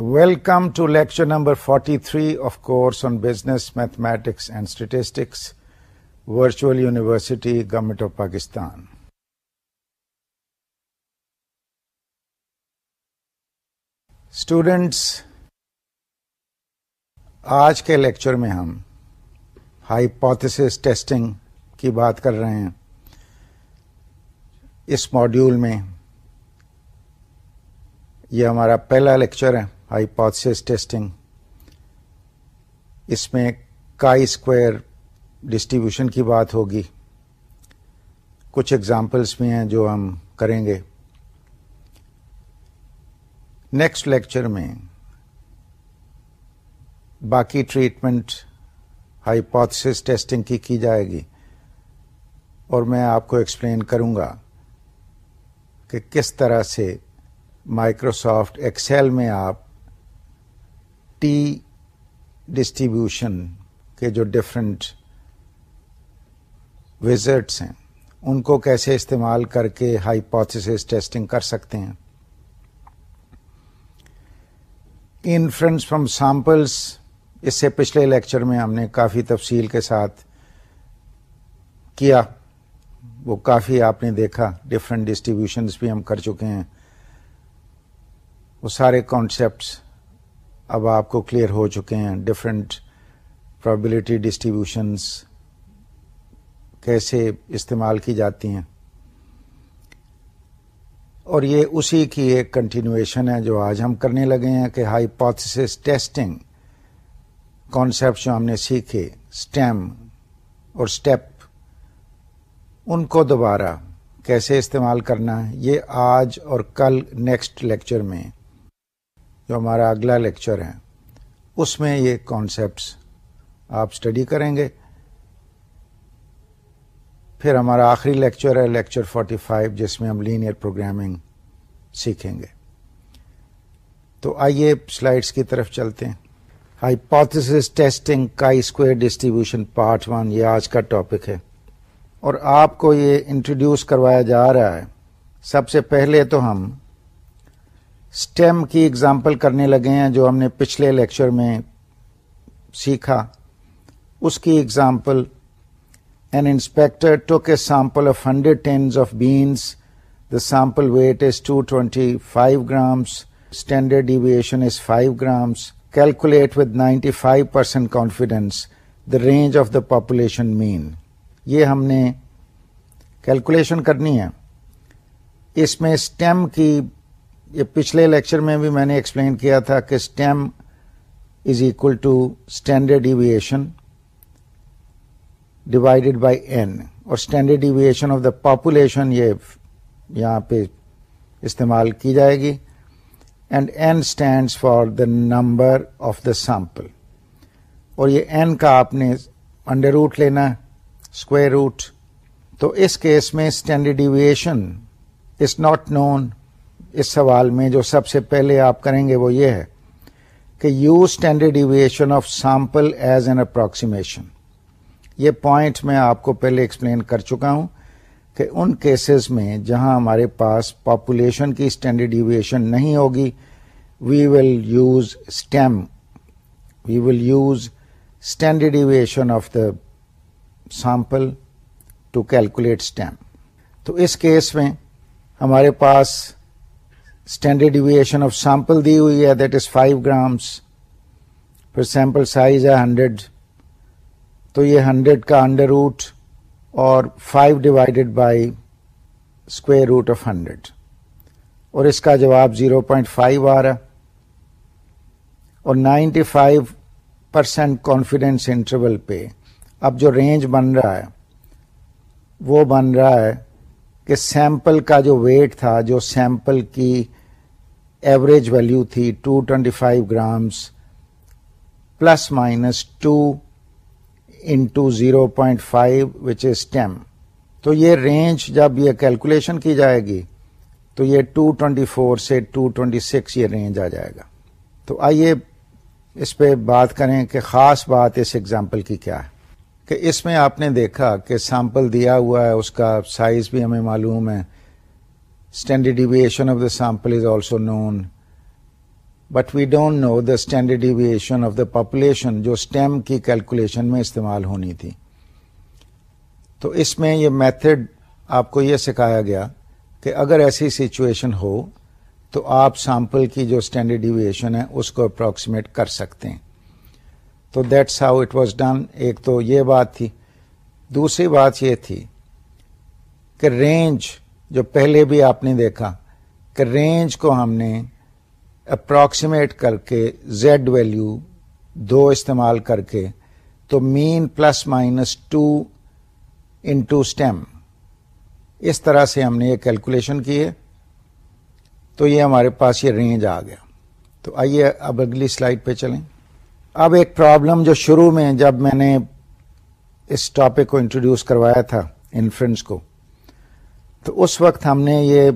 Welcome to lecture number forty three of course on business mathematics and statistics virtual university government of Pakistan students آج کے lecture میں ہم hypothesis testing کی بات کر رہے ہیں اس ماڈیول میں یہ ہمارا پہلا لیکچر ہے ہائیپوتھس ٹیسٹنگ، اس میں کائی اسکوائر ڈسٹریبیوشن کی بات ہوگی۔ کچھ ایگزامپلس بھی ہیں جو ہم کریں گے۔ نیکسٹ لیکچر میں باقی ٹریٹمنٹ ہائیپوتھس ٹیسٹنگ کی کی جائے گی اور میں آپ کو ایکسپلین کروں گا کہ کس طرح سے مائکروسافٹ ایکسل میں آپ ٹی ڈسٹریبیوشن کے جو ڈفرینٹ وزٹس ہیں، ان کو کیسے استعمال کر کے ہائیپوتھس ٹیسٹنگ کر سکتے ہیں۔ انفرنس فرام سیمپلس اس سے پچھلے لیکچر میں ہم نے کافی تفصیل کے ساتھ کیا۔ وہ کافی آپ نے دیکھا ڈفرینٹ ڈسٹریبیوشنس بھی ہم کر چکے ہیں۔ وہ سارے کانسیپٹس اب آپ کو کلیئر ہو چکے ہیں ڈفرینٹ پرابلٹی ڈسٹریبیوشنس کیسے استعمال کی جاتی ہیں۔ اور یہ اسی کی ایک کنٹینویشن ہے جو آج ہم کرنے لگے ہیں کہ ہائیپوتھس ٹیسٹنگ کانسیپٹ جو ہم نے سیکھے اسٹیم اور اسٹیپ ان کو دوبارہ کیسے استعمال کرنا ہے، یہ آج اور کل نیکسٹ لیکچر میں جو ہمارا اگلا لیکچر ہے، اس میں یہ کانسیپٹس آپ اسٹڈی کریں گے۔ پھر ہمارا آخری لیکچر ہے لیکچر 45 جس میں ہم لینئر پروگرامنگ سیکھیں گے۔ تو آئیے سلائڈس کی طرف چلتے ہیں۔ ہائیپوتھس ٹیسٹنگ کا اسکوئر ڈسٹریبیوشن پارٹ ون یہ آج کا ٹاپک ہے۔ اور آپ کو یہ انٹروڈیوس کروایا جا رہا ہے۔ سب سے پہلے تو ہم اسٹیم کی اگزامپل کرنے لگے ہیں جو ہم نے پچھلے لیکچر میں سیکھا۔ اس کی example an inspector took a sample of hundred tins beans the sample weight is two twenty five grams standard deviation is five grams calculate with ninety five percent confidence the range of the population mean یہ ہم نے calculation کرنی ہے۔ اس میں esteem کی یہ پچھلے lecture میں بھی میں نے ایکسپلین کیا تھا کہ stem is equal to standard deviation divided by n اور standard deviation of the population یہ یہاں پہ استعمال کی جائے گی. And n stands for the number of the sample اور یہ این کا آپ نے انڈر روٹ لینا اسکوئر روٹ تو اس کیس میں standard deviation is not known اس سوال میں جو سب سے پہلے آپ کریں گے وہ یہ ہے کہ use standard deviation of sample as an approximation یہ پوائنٹ میں آپ کو پہلے ایکسپلین کر چکا ہوں کہ ان کیسز میں جہاں ہمارے پاس پاپولیشن کی اسٹینڈرڈ ڈیویشن نہیں ہوگی we will use stem we will use standard deviation of the sample to calculate stem تو اس کیس میں ہمارے پاس اسٹینڈرڈ ڈیویشن آف سیمپل دی ہوئی ہے دیٹ از فائیو گرامس پھر سیمپل سائز ہے ہنڈریڈ تو یہ ہنڈریڈ کا انڈر روٹ اور five divided by square root of hundred اور اس کا جواب زیرو پوائنٹ فائیو آ رہا اور ninety five percent confidence interval پہ اب جو رینج بن رہا ہے وہ بن رہا ہے کہ سیمپل کا جو ویٹ تھا جو سیمپل کی ایوریج ویلو تھی two twenty five grams plus minus two into zero point five which is stem تو یہ رینج جب یہ کیلکولیشن کی جائے گی، تو یہ ٹو ٹوینٹی فور سے ٹو ٹوینٹی سکس یہ رینج آ جائے گا۔ تو آئیے اس پہ بات کریں کہ خاص بات اس ایگزامپل کی کیا ہے۔ کہ اس میں آپ نے دیکھا کہ سیمپل دیا ہوا ہے، اس کا سائز بھی ہمیں معلوم ہے۔ Standard deviation of the sample is also known but we don't know the standard deviation of the population جو اسٹیم کی کیلکولیشن میں استعمال ہونی تھی۔ تو اس میں یہ میتھڈ آپ کو یہ سکھایا گیا کہ اگر ایسی سچویشن ہو تو آپ سیمپل کی جو اسٹینڈرڈ ڈیویشن ہے اس کو اپروکسیمیٹ کر سکتے ہیں۔ تو that's how it was done ایک تو یہ بات تھی۔ دوسری بات یہ تھی کہ رینج جو پہلے بھی آپ نے دیکھا کہ رینج کو ہم نے اپروکسیمیٹ کر کے زیڈ ویلو دو استعمال کر کے تو mean plus minus two into stem اس طرح سے ہم نے یہ کیلکولیشن کی ہے تو یہ ہمارے پاس یہ رینج آ گیا تو آئیے اب اگلی سلائڈ پہ چلیں اب ایک پرابلم جو شروع میں جب میں نے اس ٹاپک کو انٹروڈیوس کروایا تھا انفرنس کو تو اس وقت ہم نے یہ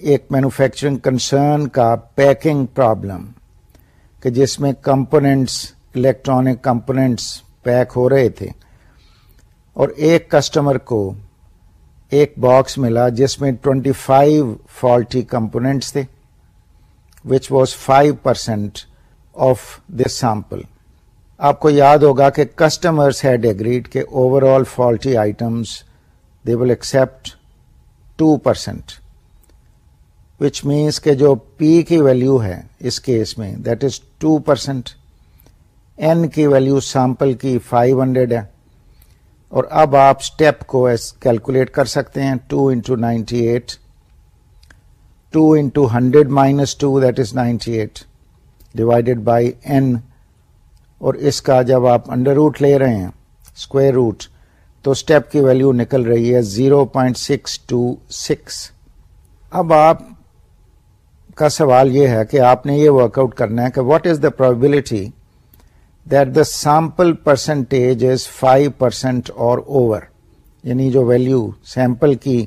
ایک مینوفیکچرنگ کنسرن کا پیکنگ پرابلم کہ جس میں کمپوننٹس، الیکٹرانک کمپوننٹس پیک ہو رہے تھے اور ایک کسٹمر کو ایک باکس ملا جس میں ٹوینٹی فائیو فالٹی کمپونیٹس تھے which was five percent of this sample آپ کو یاد ہوگا کہ کسٹمرس ہیڈ اگریڈ کے overall faulty items they will accept two percent which means کہ جو پی کی ویلو ہے اس کیس میں that is two percent n کی ویلو سیمپل کی فائیو ہنڈریڈ ہے، اور اب آپ اسٹیپ کو کیلکولیٹ کر سکتے ہیں two into ninety eight two into hundred minus two that is ninety eight divided by n اور اس کا جب آپ انڈر روٹ لے رہے ہیں اسکوئر روٹ تو اسٹیپ کی ویلو نکل رہی ہے zero point six two six اب آپ کا سوال یہ ہے کہ آپ نے یہ ورک آؤٹ کرنا ہے کہ what is the probability that the sample percentage is five percent or over یعنی جو ویلو سیمپل کی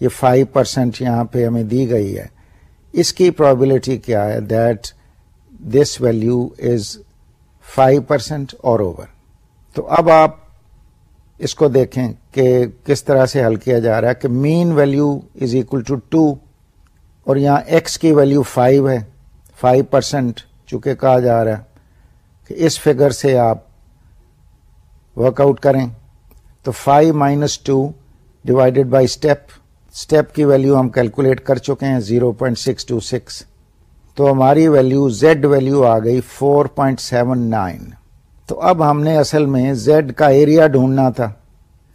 یہ فائیو پرسینٹ یہاں پہ ہمیں دی گئی ہے، اس کی پرابلٹی کیا ہے that this value is five percent or over تو اب آپ اس کو دیکھیں کہ کس طرح سے حل کیا جا رہا ہے کہ mean value is equal to two اور یہاں ایکس کی ویلو فائیو ہے فائیو پرسینٹ چونکہ کہا جا رہا ہے کہ اس فگر سے آپ ورک آؤٹ کریں تو five minus two divided by step step کی ویلو ہم کیلکولیٹ کر چکے ہیں zero point six two six تو ہماری ویلو زیڈ ویلو آ گئی فور پوائنٹ سیون نائن تو اب ہم نے اصل میں زیڈ کا ایریا ڈھونڈنا تھا۔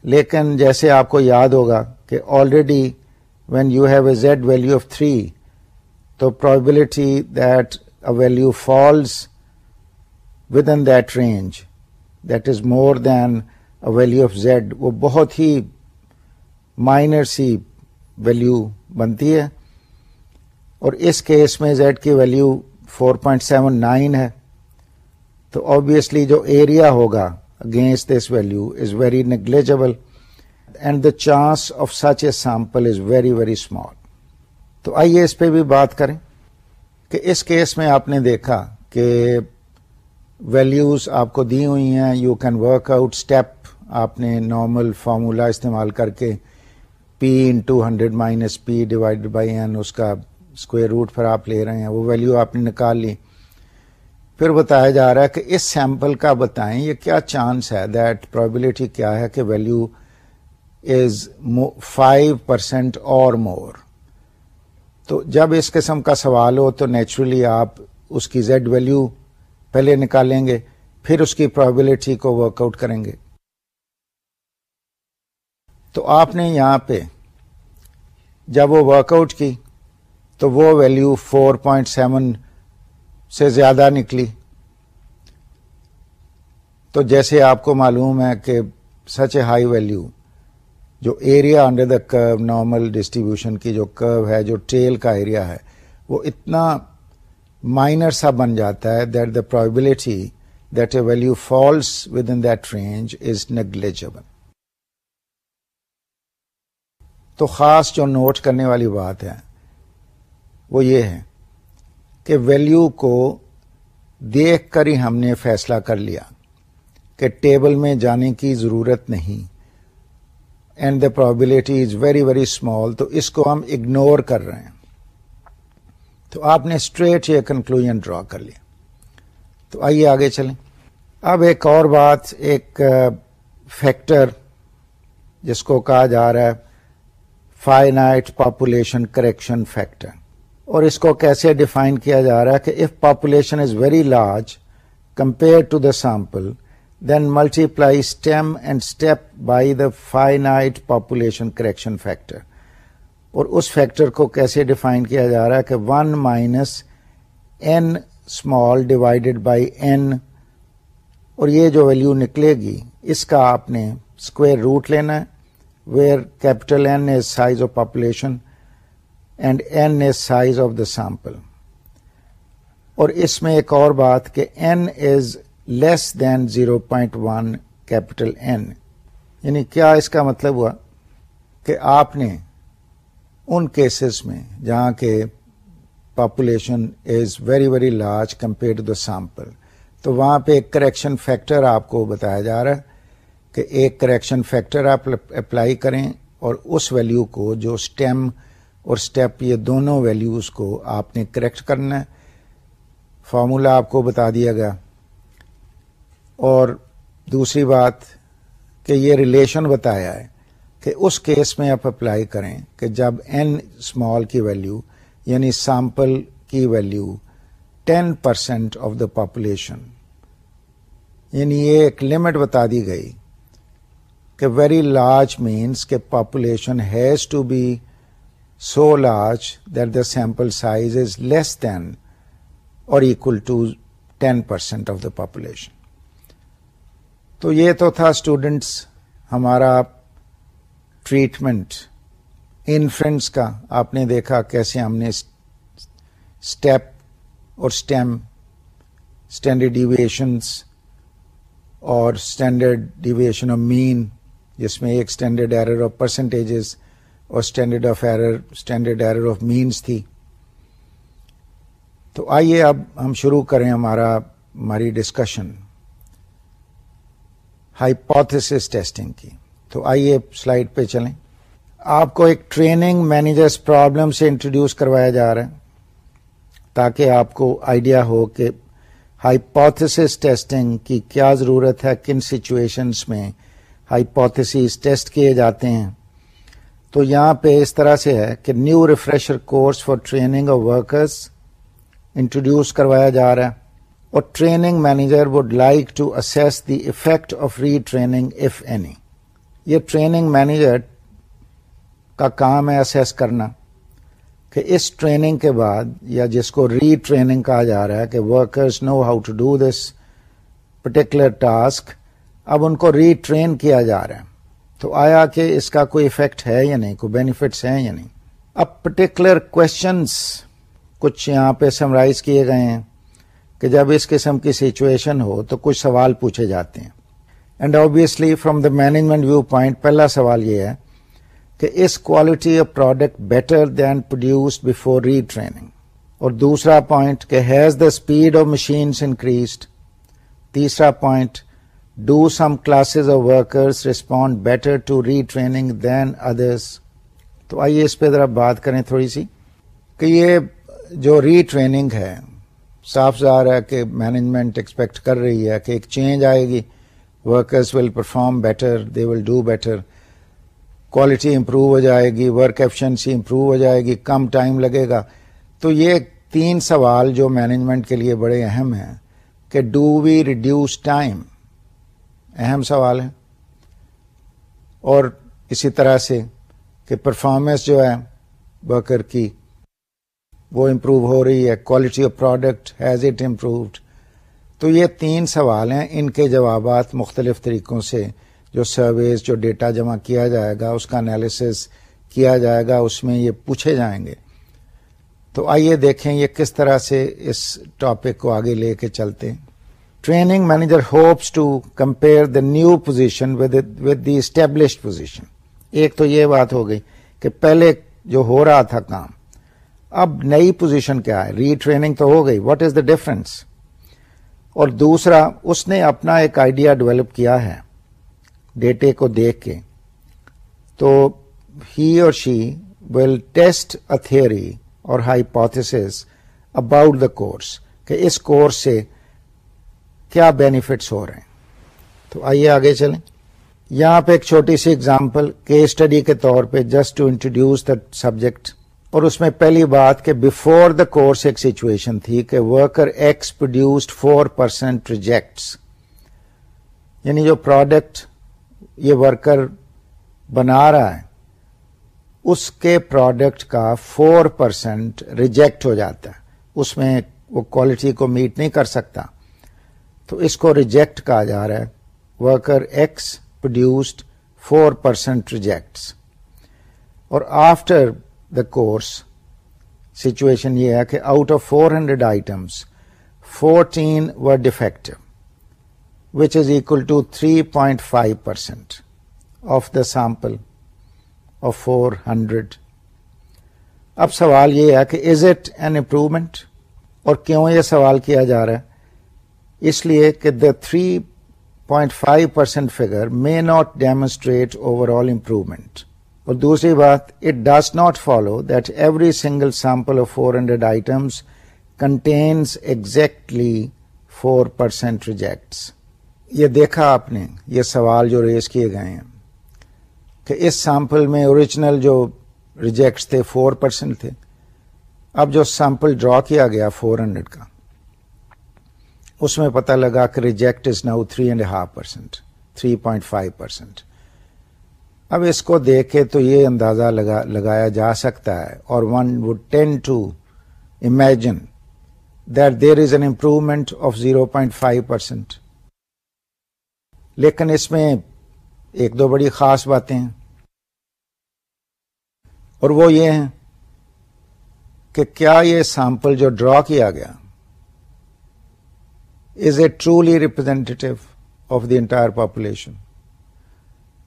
لیکن جیسے آپ کو یاد ہوگا کہ already when you have a z value of three تو probability that a value falls within that range that is more than a value of z وہ بہت ہی مائنر سی ویلو بنتی ہے۔ اور اس کیس میں زیڈ کی ویلو 4.79 نائن ہے۔ تو آبیسلی جو ایریا ہوگا against this value is very negligible and the chance of such a sample is very very small تو آئیے اس پہ بھی بات کریں کہ اس کیس میں آپ نے دیکھا کہ ویلیوز آپ کو دی ہوئی ہیں you can work out step آپ نے نارمل فارمولا استعمال کر کے P into hundred minus P divide by n اس کا اسکوئر روٹ پر آپ لے رہے ہیں، وہ ویلیو آپ نے نکال لی۔ پھر بتایا جا رہا ہے کہ اس سیمپل کا بتائیں یہ کیا چانس ہے دیٹ پرابلٹی کیا ہے کہ ویلیو از فائیو پرسینٹ اور مور تو جب اس قسم کا سوال ہو تو نیچرلی آپ اس کی زیڈ ویلیو پہلے نکالیں گے، پھر اس کی پرابلٹی کو ورک آؤٹ کریں گے۔ تو آپ نے یہاں پہ جب وہ ورک آؤٹ کی تو وہ ویلو فور پوائنٹ سیون سے زیادہ نکلی۔ تو جیسے آپ کو معلوم ہے کہ سچ اے ہائی ویلو جو area under the curve normal distribution کی جو کرو ہے، جو ٹریل کا ایریا ہے، وہ اتنا مائنر سا بن جاتا ہے that the probability that a value falls within that range is negligible تو خاص جو نوٹ کرنے والی بات ہے، وہ یہ ہے کہ ویلو کو دیکھ کر ہی ہم نے فیصلہ کر لیا کہ ٹیبل میں جانے کی ضرورت نہیں and the probability is very very small تو اس کو ہم اگنور کر رہے ہیں۔ تو آپ نے اسٹریٹ یہ کنکلوژ ڈرا کر لیا۔ تو آئیے آگے چلیں۔ اب ایک اور بات، ایک فیکٹر جس کو کہا جا رہا ہے فائنائٹ پاپولیشن کریکشن فیکٹر اور اس کو کیسے ڈیفائن کیا جا رہا ہے کہ if population is very large compare to the sample then multiply stem and step by the finite population correction factor اور اس فیکٹر کو کیسے ڈیفائن کیا جا رہا ہے کہ one minus n small divided by n اور یہ جو ویلو نکلے گی، اس کا آپ نے اسکوئر روٹ لینا ہے where capital N is size of population and n is size of the sample اور اس میں ایک اور بات کہ n is less than zero point one capital N یعنی کیا اس کا مطلب ہوا کہ آپ نے ان کیسز میں جہاں کے population is very very large compare to the sample تو وہاں پہ ایک کریکشن فیکٹر آپ کو بتایا جا رہا ہے کہ ایک کریکشن فیکٹر آپ اپلائی کریں اور اس ویلیو کو جو اسٹیم اور اسٹیپ یہ دونوں ویلیوز کو آپ نے کریکٹ کرنا ہے۔ فارمولا آپ کو بتا دیا گیا۔ اور دوسری بات کہ یہ ریلیشن بتایا ہے کہ اس کیس میں آپ اپلائی کریں کہ جب این اسمال کی ویلیو یعنی سیمپل کی value ten percent of the population یعنی یہ ایک لمٹ بتا دی گئی کہ ویری لارج مینس کہ population has to be so large that the sample size is less than or equal to ten percent of the population تو یہ تو تھا اسٹوڈینٹس ہمارا ٹریٹمنٹ انفرنس کا آپ نے دیکھا کیسے ہم نے اسٹیپ اور اسٹیم اسٹینڈرڈ ڈیویشنس اور اسٹینڈرڈ ڈیویشن آف مین جس میں ایک اسٹینڈرڈ ایرر آف پرسنٹیجز اور standard of error standard error of means تھی۔ تو آئیے اب ہم شروع کریں ہمارا، ہماری ڈسکشن ہائیپوتھس ٹیسٹنگ کی۔ تو آئیے سلائڈ پہ چلیں۔ آپ کو ایک ٹریننگ مینیجرس پرابلم سے انٹروڈیوس کروایا جا رہا ہے تاکہ آپ کو آئیڈیا ہو کہ ہائیپوتھس ٹیسٹنگ کی کیا ضرورت ہے، کن سچویشنس میں ہائیپوتھسیز ٹیسٹ کیے جاتے ہیں۔ تو یہاں پہ اس طرح سے ہے کہ new refresher course for training of workers introduce کروایا جا رہا ہے اور training manager would like to assess the effect of retraining if any یہ ٹریننگ مینیجر کا کام ہے اسیس کرنا کہ اس ٹریننگ کے بعد یا جس کو ری ٹریننگ کہا جا رہا ہے کہ workers know how to do this particular task اب ان کو ری ٹرین کیا جا رہا ہے۔ تو آیا کہ اس کا کوئی افیکٹ ہے یا نہیں؟ کوئی بینیفٹس ہیں یا نہیں؟ اب پرٹیکولر کوشچنس کچھ یہاں پہ سمرائز کیے گئے ہیں کہ جب اس قسم کی سچویشن ہو تو کچھ سوال پوچھے جاتے ہیں۔ And obviously from the management viewpoint پہلا سوال یہ ہے کہ اس quality of product better than produced before retraining اور دوسرا پوائنٹ کہ has the speed of machines increased تیسرا point do some classes of workers respond better to retraining than others تو آئیے اس پہ ذرا بات کریں تھوڑی سی کہ یہ جو ری ٹریننگ ہے، صاف ظاہر ہے کہ مینجمنٹ ایکسپیکٹ کر رہی ہے کہ ایک چینج آئے گی workers will perform better they will do better quality improve ہو جائے گی ورک ایفیشنسی امپروو ہو جائے گی، کم ٹائم لگے گا۔ تو یہ تین سوال جو مینجمنٹ کے لیے بڑے اہم ہیں کہ ڈو وی ریڈیوس ٹائم اہم سوال ہے اور اسی طرح سے کہ پرفارمنس جو ہے ورکر کی وہ امپروو ہو رہی ہے quality of product has it improved تو یہ تین سوال ہیں۔ ان کے جوابات مختلف طریقوں سے جو سرویز جو ڈیٹا جمع کیا جائے گا، اس کا انالیسس کیا جائے گا، اس میں یہ پوچھے جائیں گے۔ تو آئیے دیکھیں یہ کس طرح سے اس ٹاپک کو آگے لے کے چلتے ہیں۔ Training manager hopes to compare the new position with the established position. ایک تو یہ بات ہو گئی کہ پہلے جو ہو رہا تھا کام، اب نئی پوزیشن کیا ہے؟ ری ٹریننگ تو ہو گئی۔ واٹ از دا ڈفرنس اور دوسرا، اس نے اپنا ایک آئیڈیا ڈیولپ کیا ہے ڈیٹے کو دیکھ کے۔ تو ہی اور she will test a three اور ہائیپوتھس اباؤٹ دا کورس کہ اس کورس سے کیا بینیفٹس ہو رہے ہیں؟ تو آئیے آگے چلیں۔ یہاں پہ ایک چھوٹی سی اگزامپل کیس اسٹڈی کے طور پہ just to introduce the subject اور اس میں پہلی بات کہ بفور دا کورس ایک سچویشن تھی کہ worker X produced four percent rejects یعنی جو پروڈکٹ یہ ورکر بنا رہا ہے، اس کے پروڈکٹ کا فور پرسینٹ ریجیکٹ ہو جاتا ہے۔ اس میں وہ کوالٹی کو میٹ نہیں کر سکتا۔ تو اس کو ریجیکٹ کہا جا رہا ہے۔ Worker X produced four percent rejects اور آفٹر دا کورس سچویشن یہ ہے کہ out of four hundred items fourteen were defective which is equal to three point five percent of the sample of four hundred اب سوال یہ ہے کہ is it an improvement اور کیوں یہ سوال کیا جا رہا ہے؟ اس لیے کہ the three point five percent figure may not demonstrate overall improvement اور دوسری بات it does not follow that every single sample of four hundred items contains exactly four percent rejects یہ دیکھا آپ نے، یہ سوال جو ریز کیے گئے ہیں کہ اس سیمپل میں اوریجنل جو ریجیکٹس تھے فور پرسینٹ تھے. اب جو سیمپل ڈرا کیا گیا فور ہنڈریڈ کا اس میں پتا لگا کہ reject is now three and half percent three point five percent اب اس کو دیکھ کے تو یہ اندازہ لگا، لگایا جا سکتا ہے اور one would tend to imagine that there is an improvement of zero point five percent لیکن اس میں ایک دو بڑی خاص باتیں ہیں اور وہ یہ ہیں کہ کیا یہ سیمپل جو ڈرا کیا گیا is a truly representative of the entire population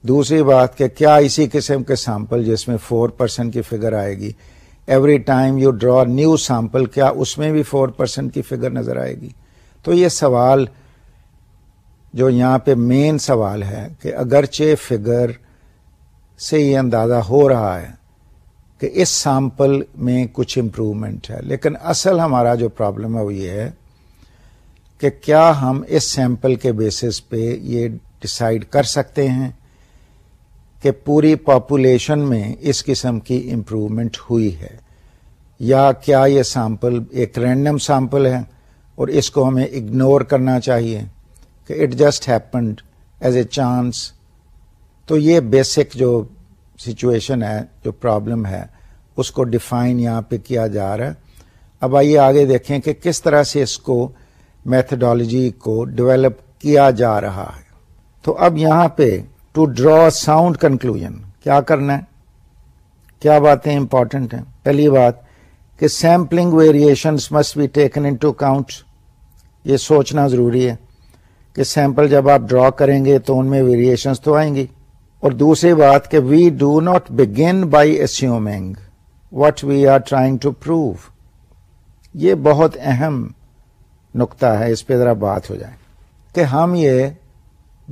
دوسری بات کہ کیا اسی قسم کے سیمپل جس میں فور پرسینٹ کی فگر آئے گی؟ Every time you draw new sample کیا اس میں بھی فور پرسینٹ کی فگر نظر آئے گی؟ تو یہ سوال جو یہاں پہ مین سوال ہے کہ اگرچہ فگر سے یہ اندازہ ہو رہا ہے کہ اس سیمپل میں کچھ امپروومنٹ ہے، لیکن اصل ہمارا جو پرابلم ہے وہ یہ ہے کہ کیا ہم اس سیمپل کے بیسس پہ یہ ڈسائڈ کر سکتے ہیں کہ پوری پاپولیشن میں اس قسم کی امپروومنٹ ہوئی ہے یا کیا یہ سیمپل ایک رینڈم سیمپل ہے اور اس کو ہمیں اگنور کرنا چاہیے کہ it just happened as a chance تو یہ بیسک جو سچویشن ہے، جو پرابلم ہے، اس کو ڈیفائن یہاں پہ کیا جا رہا ہے۔ اب آئیے آگے دیکھیں کہ کس طرح سے اس کو میتھڈالوجی کو ڈیولپ کیا جا رہا ہے۔ تو اب یہاں پہ ٹو ڈرا ساؤنڈ کنکلوژ کیا کرنا ہے؟ کیا باتیں امپورٹنٹ ہیں؟ پہلی بات کہ sampling variation must be taken into account یہ سوچنا ضروری ہے کہ سیمپل جب آپ ڈرا کریں گے تو ان میں ویریشنس تو آئیں گی۔ اور دوسری بات کہ we do not begin by assuming what we are trying to prove یہ بہت اہم نقطہ ہے، اس پہ ذرا بات ہو جائے۔ کہ ہم یہ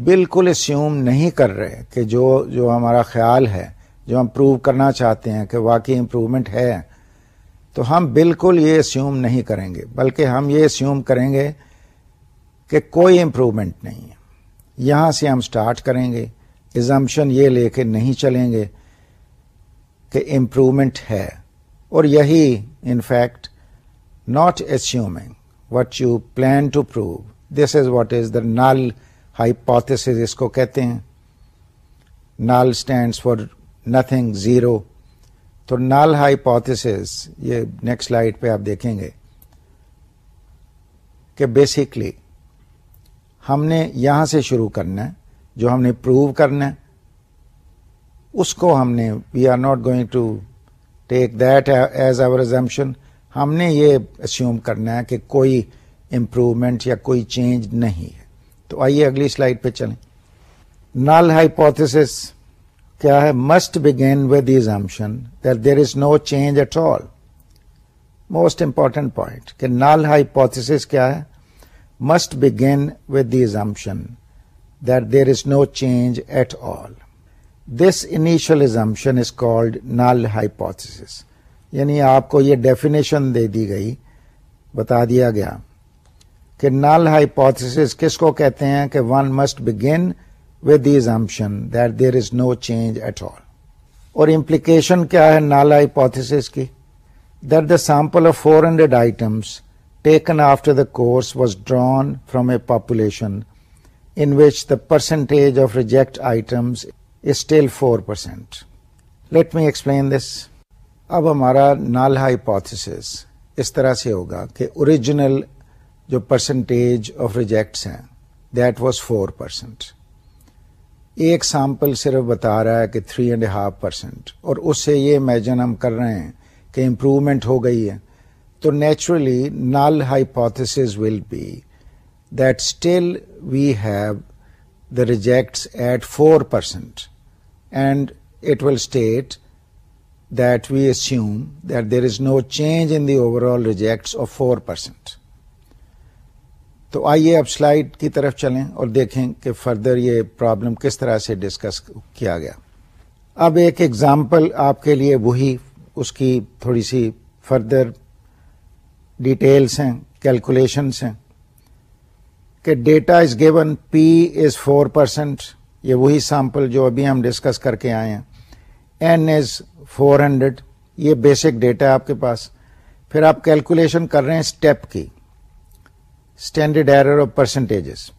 بالکل اسیوم نہیں کر رہے کہ جو جو ہمارا خیال ہے، جو ہم پروو کرنا چاہتے ہیں کہ واقعی امپروومنٹ ہے، تو ہم بالکل یہ اسیوم نہیں کریں گے، بلکہ ہم یہ اسیوم کریں گے کہ کوئی امپروومنٹ نہیں ہے۔ یہاں سے ہم سٹارٹ کریں گے ایزمپشن یہ لے کے نہیں چلیں گے کہ امپروومنٹ ہے۔ اور یہی in fact not assuming what you plan to prove this is what is the null hypothesis کو کہتے ہیں null stands for nothing zero تو نل ہائیپوتھس یہ نیکسٹ لائٹ پہ آپ دیکھیں گے کہ بیسکلی ہم نے یہاں سے شروع کرنا ہے، جو ہم نے پروو کرنا ہے، اس کو ہم نے we are not going to take that as our assumption ہم نے یہ اسیوم کرنا ہے کہ کوئی امپروومنٹ یا کوئی چینج نہیں ہے۔ تو آئیے اگلی سلائڈ پہ چلیں۔ نل ہائیپوتھس کیا ہے؟ Must begin with assumption that there is no change at all most important point کہ نل ہائیپوتھس کیا ہے؟ Must begin with the assumption that there is no change at all this initial assumption is called null hypothesis یعنی آپ کو یہ definition دے دی گئی، بتا دیا گیا کہ نل ہائیپوتھس کس کو کہتے ہیں کہ one must begin with the assumption that there is no change at all اور امپلیکیشن کیا ہے نال ہائیپوتھس کی that the sample of four hundred items taken after the course was drawn from a population in which the percentage of reject items is still 4%. Let me explain this. اب ہمارا نال hypothesis اس طرح سے ہوگا کہ original جو percentage of rejects ہیں that was four percent ایک سیمپل صرف بتا رہا ہے کہ تھری اینڈ ہاف پرسینٹ اور اس سے یہ امیجن ہم کر رہے ہیں کہ امپروومنٹ ہو گئی ہے. تو naturally null hypothesis will be that still we have the rejects at 4%, and it will state that we assume that there is no change in the overall rejects of 4%. تو آئیے اب سلائڈ کی طرف چلیں اور دیکھیں کہ فردر یہ پرابلم کس طرح سے ڈسکس کیا گیا اب ایک ایگزامپل آپ کے لیے وہی، اس کی تھوڑی سی فردر ڈیٹیلس ہیں کیلکولیشنس ہیں کہ data is given P is four percent یہ وہی سیمپل جو ابھی ہم ڈسکس کر کے آئے ہیں این از فور ہنڈریڈ یہ بیسک ڈیٹا ہے آپ کے پاس۔ پھر آپ کیلکولیشن کر رہے ہیں اسٹیپ کی۔ اسٹینڈرڈ ایرر آف پرسنٹیجز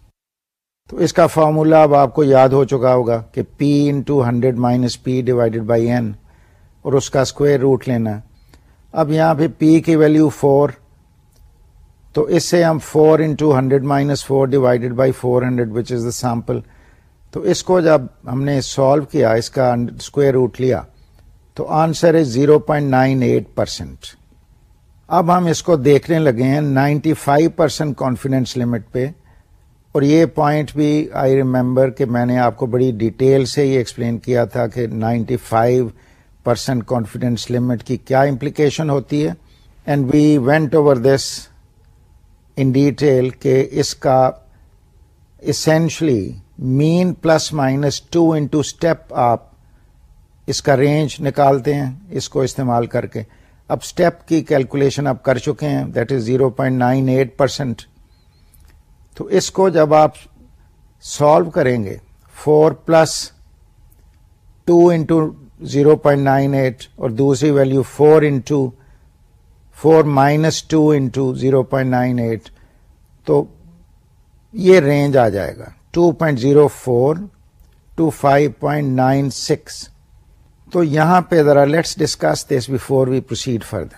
تو اس کا فارمولا اب آپ کو یاد ہو چکا ہوگا کہ P into hundred minus P divided by N اور اس کا اسکوئر روٹ لینا۔ اب یہاں پہ پی کی ویلو فور تو اس سے ہم four into hundred minus four divided by four hundred which is the sample تو اس کو جب ہم نے سالو کیا، اس کا اسکوئر روٹ لیا، تو answer is zero point nine eight percent اب ہم اس کو دیکھنے لگے ہیں ninety five percent confidence limit پہ، اور یہ پوائنٹ بھی آئی ریمبر کہ میں نے آپ کو بڑی ڈیٹیل سے یہ ایکسپلین کیا تھا کہ ninety five percent confidence limit کی کیا امپلیکیشن ہوتی ہے۔ And we went over this in detail کہ اس کا essentially mean plus minus two into step آپ اس کا رینج نکالتے ہیں، اس کو استعمال کر کے۔ اب اسٹیپ کی کیلکولیشن آپ کر چکے ہیں that is zero point nine eight percent تو اس کو جب آپ سالو کریں گے four plus two into zero point nine eight اور دوسری value four into four minus two into zero point nine eight تو یہ رینج آ جائے گا۔ Two point zero four two five point nine six تو یہاں پہ ذرا let's discuss this before we proceed further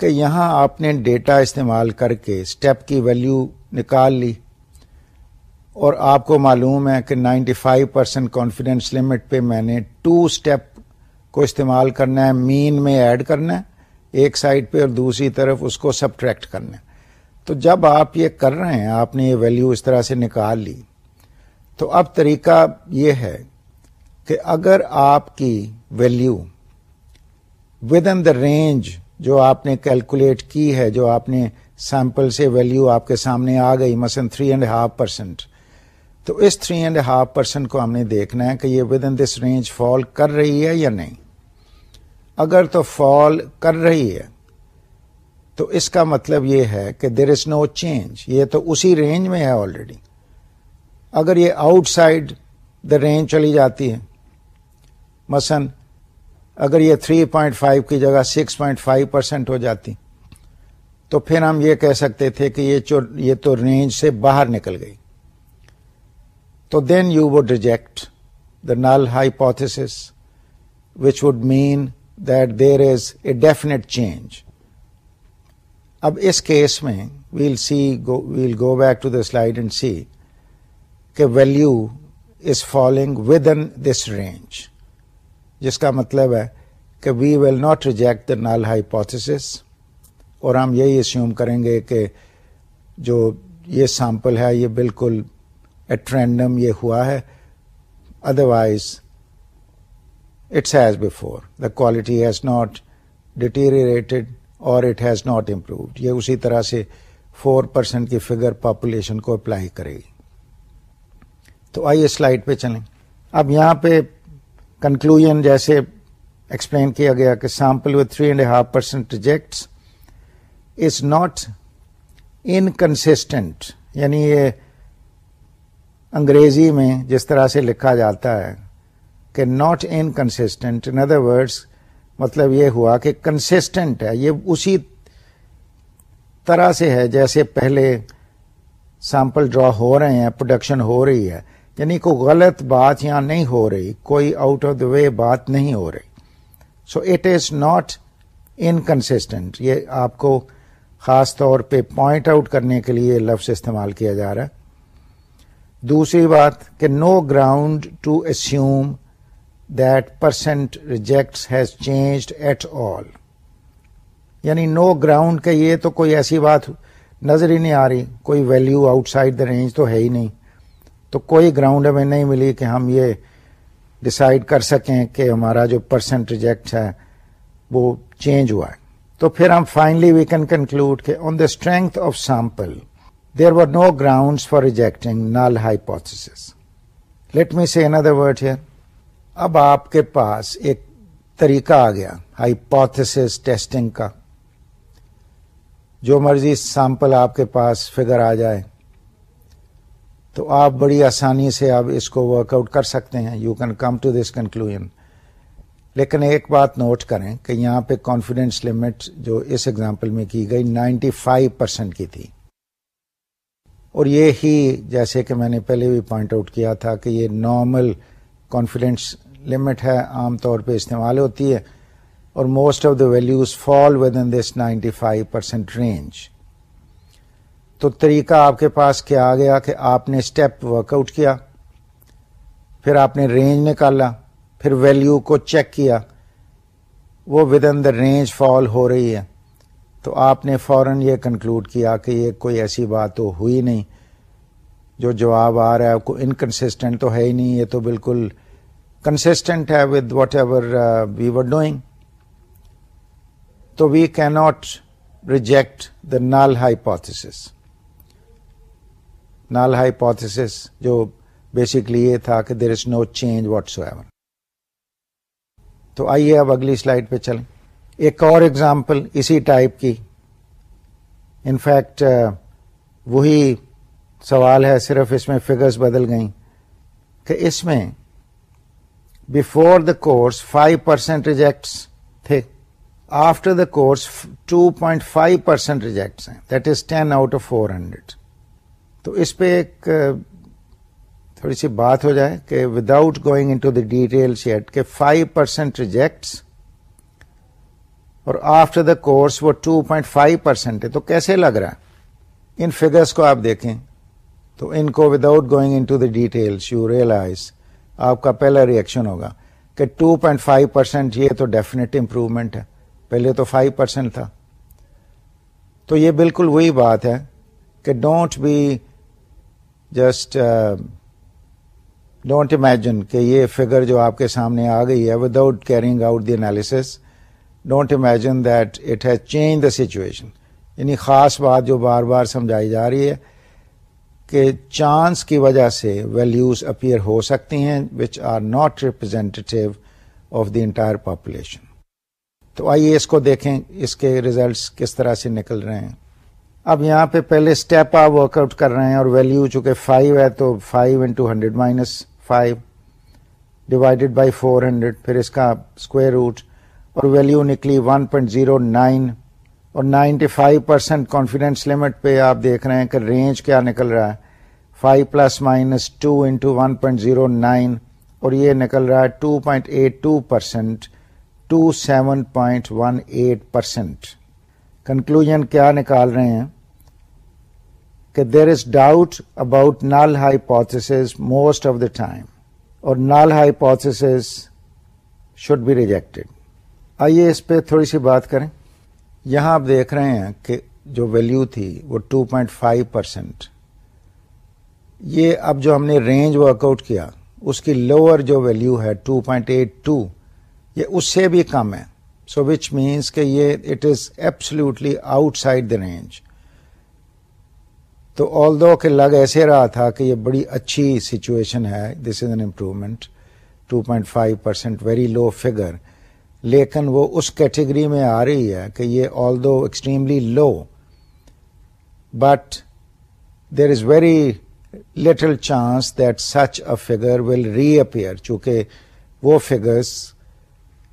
کہ یہاں آپ نے ڈیٹا استعمال کر کے اسٹیپ کی ویلو نکال لی اور آپ کو معلوم ہے کہ ninety five percent confidence limit پہ میں نے ٹو اسٹیپ کو استعمال کرنا ہے مین میں ایڈ کرنا ہے، ایک سائڈ پہ اور دوسری طرف اس کو سبٹریکٹ کرنا تو جب آپ یہ کر رہے ہیں، آپ نے یہ ویلو اس طرح سے نکال لی۔ تو اب طریقہ یہ ہے کہ اگر آپ کی value within the range جو آپ نے کیلکولیٹ کی ہے، جو آپ نے سیمپل سے ویلو آپ کے سامنے آ گئی، مثلاً تھری اینڈ ہاف پرسینٹ تو اس تھری اینڈ ہاف پرسینٹ کو ہم نے دیکھنا ہے کہ یہ ود ان دس رینج فال کر رہی ہے یا نہیں۔ اگر تو فال کر رہی ہے، تو اس کا مطلب یہ ہے کہ دیر از نو چینج یہ تو اسی رینج میں ہے آلریڈی اگر یہ آؤٹ سائڈ دا رینج چلی جاتی ہے، مثلا اگر یہ 3.5 کی جگہ 6.5 پرسینٹ ہو جاتی، تو پھر ہم یہ کہہ سکتے تھے کہ یہ یہ تو رینج سے باہر نکل گئی۔ تو then you would reject the null hypothesis which would mean that there is a definite change اب اس کیس میں well see we'll go back to the slide and see کہ value is falling within this range جس کا مطلب ہے کہ وی will not reject the null hypothesis اور ہم یہی اسیوم کریں گے کہ جو یہ سیمپل ہے، یہ بالکل ایٹرینڈم یہ ہوا ہے۔ Otherwise it's as before the quality has not deteriorated اور اٹ ہیز ناٹ امپرووڈ یہ اسی طرح سے فور پرسینٹ کی فگر پاپولیشن کو اپلائی کرے گی۔ تو آئیے سلائڈ پہ چلیں۔ اب یہاں پہ کنکلوژ جیسے ایکسپلین کیا گیا کہ sample with three and half percent rejects is not inconsistent یعنی یہ انگریزی میں جس طرح سے لکھا جاتا ہے کہ not inconsistent in other words مطلب یہ ہوا کہ کنسسٹنٹ ہے، یہ اسی طرح سے ہے جیسے پہلے سیمپل ڈرا ہو رہے ہیں پروڈکشن ہو رہی ہے۔ یعنی کوئی غلط بات یہاں نہیں ہو رہی، کوئی آؤٹ آف دا وے بات نہیں ہو رہی۔ So it is not inconsistent یہ آپ کو خاص طور پہ پوائنٹ آؤٹ کرنے کے لیے لفظ استعمال کیا جا رہا ہے۔ دوسری بات کہ no ground to assume that percent reject has changed at all یعنی نو گراؤنڈ کہ یہ تو کوئی ایسی بات نظر ہی نہیں آ رہی، کوئی value outside the range تو ہے ہی نہیں۔ تو کوئی گراؤنڈ ہمیں نہیں ملی کہ ہم یہ ڈسائڈ کر سکیں کہ ہمارا جو پرسنٹ ریجیکٹ ہے وہ چینج ہوا ہے۔ تو پھر ہم فائنلی وی کین کنکلوڈ کہ on the strength of sample there was no ground for rejecting null hypothesis let me see under word here. اب آپ کے پاس ایک طریقہ آ گیا ہائیپوتھس ٹیسٹنگ کا۔ جو مرضی سیمپل آپ کے پاس فگر آ جائے تو آپ بڑی آسانی سے اب اس کو ورک آؤٹ کر سکتے ہیں. You can come to this conclusion لیکن ایک بات نوٹ کریں کہ یہاں پہ کانفیڈینس لمٹ جو اس ایگزامپل میں کی گئی نائنٹی فائیو پرسینٹ کی تھی. اور یہ ہی جیسے کہ میں نے پہلے بھی پوائنٹ آؤٹ کیا تھا کہ یہ نارمل کانفیڈینس لمٹ ہے، عام طور پہ استعمال ہوتی ہے اور most of the values fall within this ninety five percent range تو طریقہ آپ کے پاس کیا آ گیا کہ آپ نے اسٹیپ ورک آؤٹ کیا، پھر آپ نے رینج نکالا، پھر ویلو کو چیک کیا، وہ ود ان دا رینج فال ہو رہی ہے۔ تو آپ نے فوراً یہ کنکلوڈ کیا کہ یہ کوئی ایسی بات تو ہوئی نہیں۔ جو جواب آ رہا ہے کوئی انکنسٹنٹ تو ہے ہی نہیں، یہ تو بالکل کنسٹنٹ ہے with whatever we were doing تو وی کی not reject the null hypothesis null hypothesis جو بیسکلی یہ تھا کہ there is no change whatsoever تو آئیے اب اگلی سلائڈ پہ چلیں ایک اور ایگزامپل اسی ٹائپ کی انفیکٹ وہی سوال ہے صرف اس میں فگرز بدل گئیں کہ اس میں before the course five percent rejects تھے after the course two point five percent rejects ہیں that is ten out of four hundred تو اس پہ ایک تھوڑی سی بات ہو جائے کہ without going into the detail sheet کہ فائیو پرسینٹ ریجیکٹس اور آفٹر دا کورس وہ ٹو پوائنٹ فائیو پرسینٹ ہے، تو کیسے لگ رہا ہے؟ ان فگرس کو آپ دیکھیں تو ان کو without going into the detail you realize آپ کا پہلا ریئیکشن ہوگا کہ ٹو پوائنٹ فائیو پرسینٹ یہ تو ڈیفینیٹ امپروومنٹ ہے۔ پہلے تو فائیو پرسینٹ تھا۔ تو یہ بالکل وہی بات ہے کہ don't be just don't imagine کہ یہ فگر جو آپ کے سامنے آ گئی ہے without carrying out the analysis don't imagine that it has change the situation یعنی خاص بات جو بار بار سمجھائی جا رہی ہے کہ چانس کی وجہ سے ویلوز اپیئر ہو سکتی ہیں which are not representative of the entire population تو آئیے اس کو دیکھیں اس کے ریزلٹس کس طرح سے نکل رہے ہیں۔ اب یہاں پہ پہلے اسٹیپ آپ ورک آؤٹ کر رہے ہیں اور ویلو چونکہ فائیو ہے تو five into hundred minus five divided by four hundred پھر اس کا اسکوئر روٹ اور ویلو نکلی ون پوائنٹ زیرو نائن اور ninety five percent confidence limit پہ آپ دیکھ رہے ہیں کہ رینج کیا نکل رہا ہے۔ Five plus minus two into one point zero nine اور یہ نکل رہا ہے two point eight two percent two seven point one eight percent conclusion کیا نکال رہے ہیں؟ کہ there is doubt about null hypothesis most of the time اور null hypothesis should be rejected آئیے اس پہ تھوڑی سی بات کریں۔ یہاں آپ دیکھ رہے ہیں کہ جو ویلو تھی وہ 2.5 فائیو پرسینٹ یہ اب جو ہم نے رینج ورک آؤٹ کیا، اس کی لوور جو ویلو ہے 2.82 یہ اس سے بھی کم ہے۔ سو وچ مینس کہ یہ it is absolutely outside the range تو آل دو کہ لگ ایسے رہا تھا کہ یہ بڑی اچھی سچویشن ہے this is an improvement two point five percent very low figure لیکن وہ اس کیٹیگری میں آ رہی ہے کہ یہ although extremely low but there is very little chance that such a figure will reappear. چونکہ وہ فگرس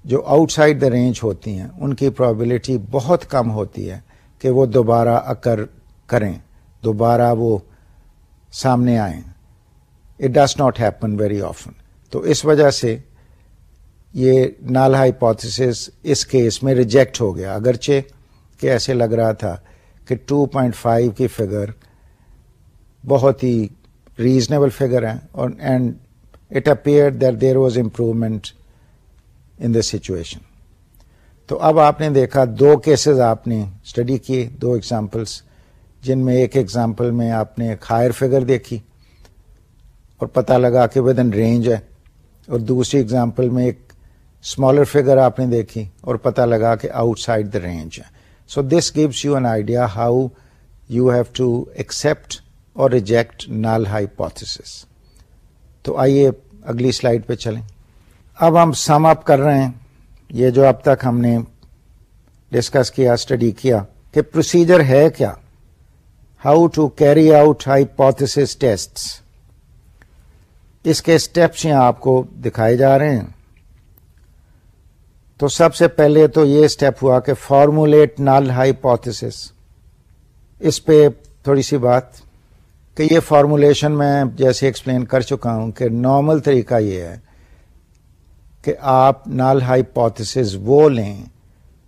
جو آؤٹ سائڈ دا رینج ہوتی ہیں، ان کی پرابلٹی بہت کم ہوتی ہے کہ وہ دوبارہ اکر کریں دوبارہ وہ سامنے آئیں۔ It does not happen very often تو اس وجہ سے یہ نال ہائیپوتھس اس کیس میں ریجیکٹ ہو گیا۔ اگرچہ کہ ایسے لگ رہا تھا کہ 2.5 کی فگر بہت ہی ریزنیبل فگر ہے اور and it appear that there was improvement in the situation تو اب آپ نے دیکھا دو کیسز آپ نے اسٹڈی کیے، دو ایگزامپلس جن میں ایک ایگزامپل میں آپ نے ایک ہائر فگر دیکھی اور پتہ لگا کہ ود ان رینج ہے اور دوسری ایگزامپل میں ایک اسمالر فگر آپ نے دیکھی اور پتہ لگا کہ آؤٹ سائڈ دا رینج ہے۔ So this gives you an idea how you have to accept or reject null hypothesis تو آئیے اگلی سلائڈ پہ چلیں۔ اب ہم سم اپ کر رہے ہیں۔ یہ جو اب تک ہم نے ڈسکس کیا اسٹڈی کیا کہ پروسیجر ہے کیا۔ How to carry out hypothesis test اس کے اسٹیپس یہاں آپ کو دکھائے جا رہے ہیں۔ تو سب سے پہلے تو یہ اسٹیپ ہوا کہ فارمولیٹ نال ہائیپوتھس اس پہ تھوڑی سی بات کہ یہ فارمولیشن میں جیسے ایکسپلین کر چکا ہوں کہ نارمل طریقہ یہ ہے کہ آپ نال ہائیپوتھس وہ لیں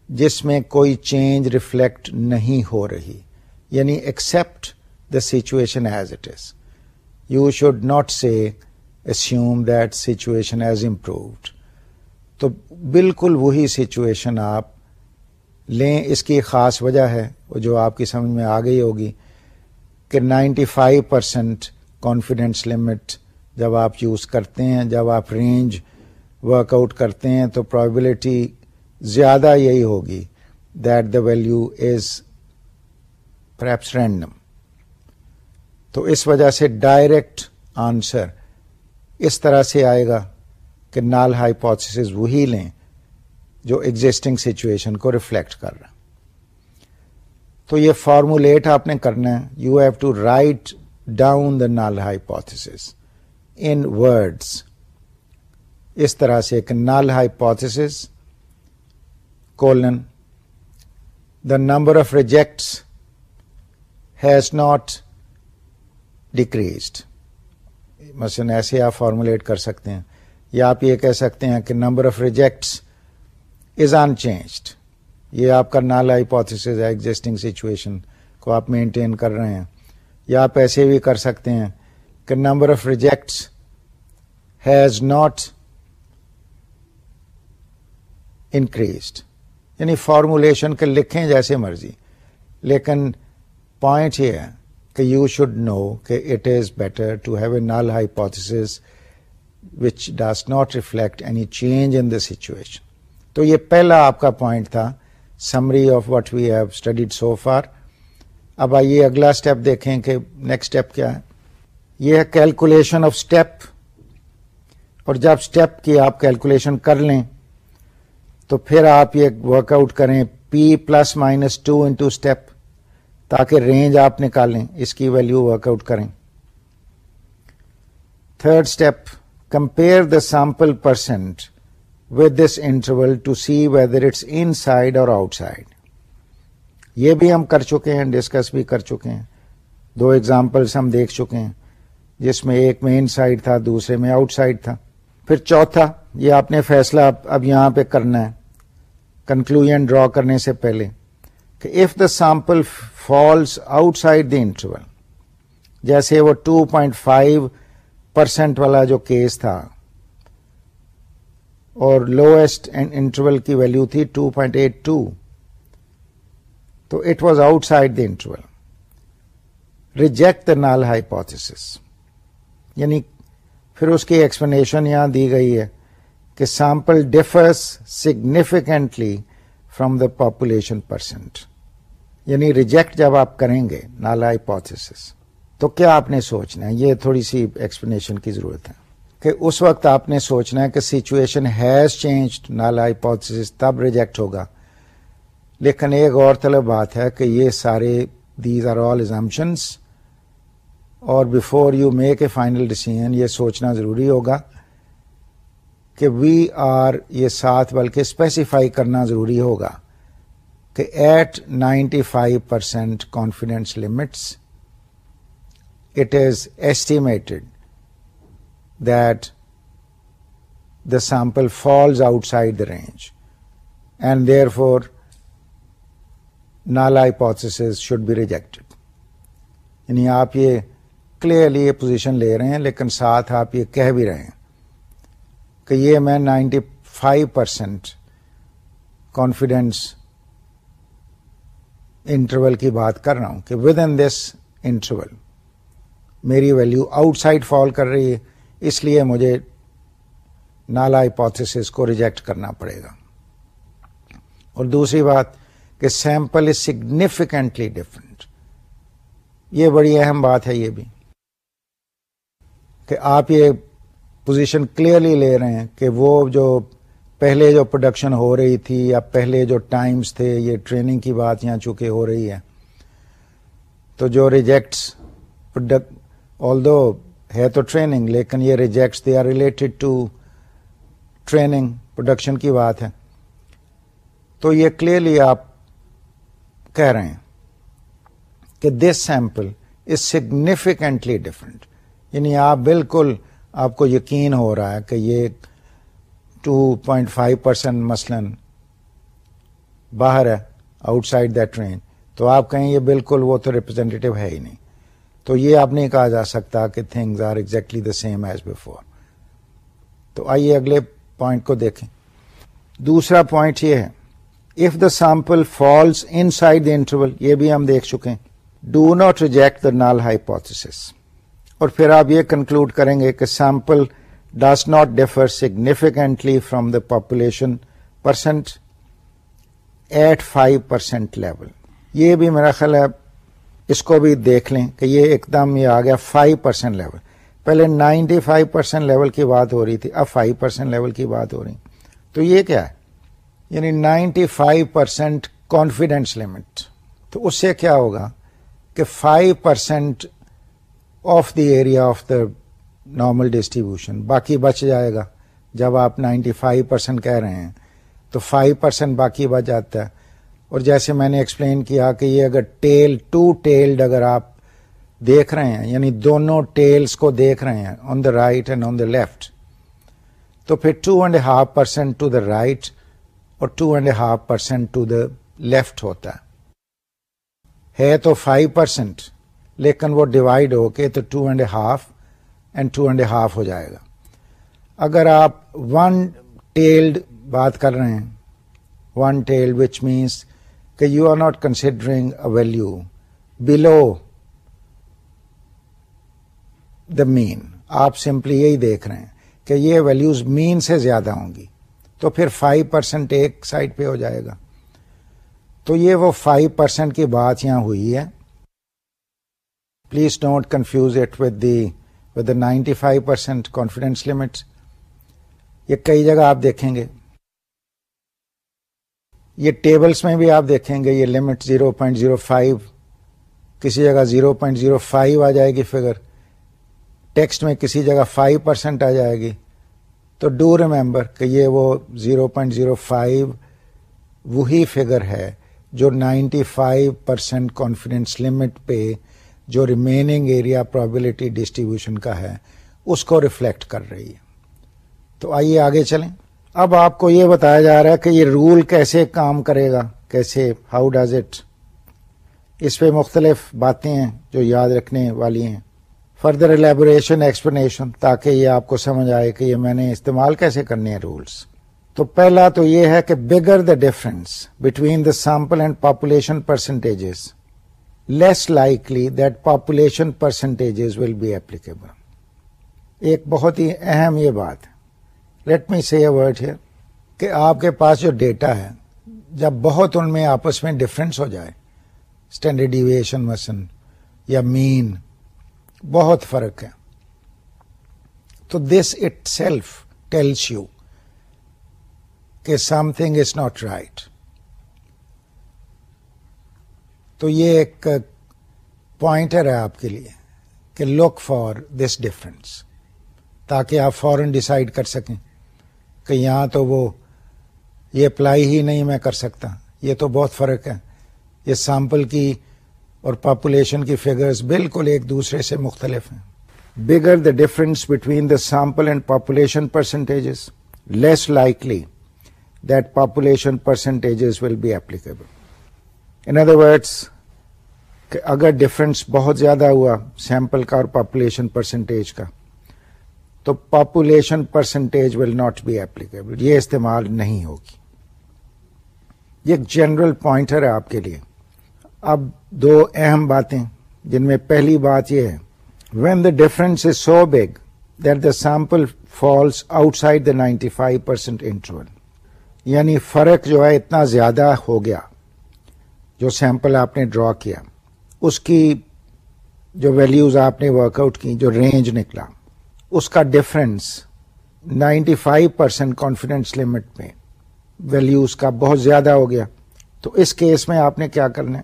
جس میں کوئی چینج ریفلیکٹ نہیں ہو رہی۔ یعنی accept the situation as it is you should not say assume that situation has improved تو بالکل وہی سچویشن آپ لیں، اس کی خاص وجہ ہے جو آپ کی سمجھ میں آ گئی ہوگی کہ ninety five percent confidence limit جب آپ یوز کرتے ہیں، جب آپ رینج ورک آؤٹ کرتے ہیں تو پرابلٹی زیادہ یہی ہوگی that the value is perhaps random تو اس وجہ سے ڈائریکٹ آنسر اس طرح سے آئے گا کہ نال ہائیپوتھس وہی لیں جو ایگزٹنگ سچویشن کو ریفلیکٹ کر رہا تو یہ فارمولیٹ آپ نے کرنا ہے you have to write down the null hypothesis in words اس طرح سے ایک null hypothesis colon the number of rejects has not decreased مثلاً ایسے آپ فارمولیٹ کر سکتے ہیں. یا آپ یہ کہہ سکتے ہیں کہ number of rejects is unchanged یہ آپ کا نال ہائیپوتھس ہے ایگزٹنگ سچویشن کو آپ مینٹین کر رہے ہیں. یا آپ ایسے بھی کر سکتے ہیں کہ number of rejects has not increased یعنی فارمولیشن کے لکھیں جیسے مرضی. لیکن پوائنٹ یہ ہے کہ یو شوڈ نو کہ it is better to have a null hypothesis which does not reflect any change in the situation تو یہ پہلا آپ کا پوائنٹ تھا summary of what we have studied so far اب آئیے اگلا اسٹیپ دیکھیں کہ نیکسٹ اسٹیپ کیا ہے یہ ہے کیلکولیشن آف اسٹیپ اور جب اسٹیپ کی آپ کیلکولیشن کر لیں تو پھر آپ یہ ورک آؤٹ کریں P plus minus two into step تاکہ رینج آپ نکالیں، اس کی ویلو ورک آؤٹ کریں۔ Third step compare the sample percent with this interval to see whether it's inside or outside یہ بھی ہم کر چکے ہیں ڈسکس بھی کر چکے ہیں۔ دو ایگزامپلس ہم دیکھ چکے ہیں، جس میں ایک میں ان سائڈ تھا، دوسرے میں آؤٹ سائڈ تھا۔ پھر چوتھا، یہ آپ نے فیصلہ اب یہاں پہ کرنا ہے۔ کنکلوژ ڈرا کرنے سے پہلے کہ if the sample falls outside the interval جیسے وہ 2.5 پرسینٹ والا جو کیس تھا، اور لوئسٹ انٹرول کی ویلو تھی 2.82 تو it was outside the interval reject the null hypothesis یعنی پھر اس کی ایکسپلینیشن یہاں دی گئی ہے کہ sample differs significantly from the population percent یعنی ریجیکٹ جب آپ کریں گے نال ہائیپوتھس تو کیا آپ نے سوچنا ہے؟ یہ تھوڑی سی ایکسپلینیشن کی ضرورت ہے کہ اس وقت آپ نے سوچنا ہے کہ situation has changed null hypothesis تب ریجیکٹ ہوگا۔ لیکن ایک اور طلب بات ہے کہ یہ سارے دیز آر آل ایزمپشنس اور before you make a final decision یہ سوچنا ضروری ہوگا کہ وی آر یہ ساتھ بلکہ اسپیسیفائی کرنا ضروری ہوگا۔ کہ at ninety five percent confidence limits it is estimated that the sample falls outside the range and therefore null hypothesis should be rejected یعنی آپ یہ کلیئرلی یہ پوزیشن لے رہے ہیں، لیکن ساتھ آپ یہ کہہ بھی رہے ہیں کہ یہ میں ninety five percent confidence interval کی بات کر رہا ہوں کہ ود ان دس انٹرول میری ویلو آؤٹ سائڈ فال کر رہی ہے، اس لیے مجھے نالا ہپوتھس کو ریجیکٹ کرنا پڑے گا۔ اور دوسری بات کہ سیمپل از سگنیفیکینٹلی ڈفرنٹ یہ بڑی اہم بات ہے یہ بھی کہ آپ یہ پوزیشن کلیئرلی لے رہے ہیں کہ وہ جو پہلے جو پروڈکشن ہو رہی تھی یا پہلے جو ٹائمز تھے، یہ ٹریننگ کی بات یہاں چونکہ ہو رہی ہے۔ تو جو ریجیکٹس آل دو ہے تو ٹریننگ لیکن یہ rejects they are related to training production کی بات ہے۔ تو یہ کلیئرلی آپ کہہ رہے ہیں کہ this sample is significantly different یعنی آپ بالکل آپ کو یقین ہو رہا ہے کہ یہ ٹو پوائنٹ فائیو پرسینٹ مثلاً باہر ہے آؤٹ سائڈ دیٹ ٹرین تو آپ کہیں یہ بالکل وہ تو ریپرزینٹیو ہے ہی نہیں۔ تو یہ آپ نہیں کہا جا سکتا کہ things are exactly the same as before تو آئیے اگلے پوائنٹ کو دیکھیں۔ دوسرا پوائنٹ یہ ہے۔ If the sample falls inside the interval یہ بھی ہم دیکھ چکے do not reject the null hypothesis اور پھر آپ یہ کنکلوڈ کریں گے کہ sample does not differ significantly from the population percent at five percent level یہ بھی میرا خیال ہے، اس کو بھی دیکھ لیں کہ یہ ایک دم یہ آ گیا فائیو پرسینٹ لیول پہلے نائنٹی فائیو پرسینٹ لیول کی بات ہو رہی تھی، اب فائیو پرسینٹ لیول کی بات ہو رہی۔ تو یہ کیا ہے؟ یعنی ninety five percent confidence limit تو اس سے کیا ہوگا کہ five percent of the area of the normal distribution, باقی بچ جائے گا۔ جب آپ نائنٹی فائیو پرسینٹ کہہ رہے ہیں، تو فائیو پرسینٹ باقی بچ جاتا ہے۔ اور جیسے میں نے ایکسپلین کیا کہ یہ اگر ٹیل، ٹو ٹیلڈ اگر آپ دیکھ رہے ہیں یعنی دونوں ٹیلز کو دیکھ رہے ہیں on the right and on the left تو پھر two and half percent to the right اور two and half percent to the left ہوتا ہے۔ تو فائیو پرسینٹ لیکن وہ ڈیوائڈ ہو کے تو two and half and two and half ہو جائے گا۔ اگر آپ ون ٹیلڈ بات کر رہے ہیں ون ٹیلڈ وچ مینس کہ you are not considering a value below the mean آپ سمپلی یہی دیکھ رہے ہیں کہ یہ ویلوز مین سے زیادہ ہوں گی، تو پھر فائیو پرسینٹ ایک سائڈ پہ ہو جائے گا۔ تو یہ وہ فائیو پرسینٹ کی بات یہاں ہوئی ہے۔ Please don't confuse it with the with ninety five percent confidence limit یہ کئی جگہ آپ دیکھیں گے۔ یہ ٹیبلز میں بھی آپ دیکھیں گے، یہ limit zero point zero five کسی جگہ زیرو پوائنٹ زیرو فائیو آ جائے گی فگر ٹیکسٹ میں کسی جگہ فائیو پرسینٹ آ جائے گی۔ تو ڈو ریمبر کہ یہ وہ زیرو پوائنٹ زیرو فائیو وہی فگر ہے جو ninety five percent confidence limit پہ جو ریمیننگ ایریا پرابلٹی ڈسٹریبیوشن کا ہے، اس کو ریفلیکٹ کر رہی ہے۔ تو آئیے آگے چلیں۔ اب آپ کو یہ بتایا جا رہا ہے کہ یہ رول کیسے کام کرے گا، کیسے ہاؤ ڈز اٹ اس پہ مختلف باتیں ہیں جو یاد رکھنے والی ہیں۔ فردر ایلیبوریشن ایکسپلینیشن تاکہ یہ آپ کو سمجھ آئے کہ یہ میں نے استعمال کیسے کرنے ہیں رولس تو پہلا تو یہ ہے کہ bigger the difference between the sample and population percentages less likely that population percentages will be applicable ایک بہت ہی اہم یہ بات. ہے late me C a word کہ آپ کے پاس جو ڈیٹا ہے، جب بہت ان میں آپس میں ڈفرینس ہو جائے اسٹینڈرڈ ڈیویشن مسن یا مین بہت فرق ہے۔ تو this itself tells you کہ something is not right تو یہ ایک پوائنٹر ہے آپ کے لیے کہ لک فار دس ڈفرینس تاکہ آپ فوراً ڈسائڈ کر سکیں کہ یہاں تو وہ، یہ اپلائی ہی نہیں میں کر سکتا، یہ تو بہت فرق ہے۔ یہ سیمپل کی اور پاپولیشن کی فگرز بالکل ایک دوسرے سے مختلف ہیں۔ Bigger the difference between the sample and population percentages less likely that population percentages will be applicable in other words اگر ڈفرنس بہت زیادہ ہوا سیمپل کا اور پاپولیشن پرسنٹیج کا، تو population percentage will not be applicable یہ استعمال نہیں ہوگی۔ یہ ایک جنرل پوائنٹر ہے آپ کے لیے۔ اب دو اہم باتیں، جن میں پہلی بات یہ ہے when the difference is so big that the sample falls outside the ninety five percent interval یعنی فرق جو ہے اتنا زیادہ ہو گیا۔ جو سیمپل آپ نے ڈرا کیا، اس کی جو ویلیوز آپ نے ورک آؤٹ کی، جو رینج نکلا، اس کا difference ninety five percent confidence limit میں ویلیوز کا بہت زیادہ ہو گیا. تو اس کیس میں آپ نے کیا کرنا ہے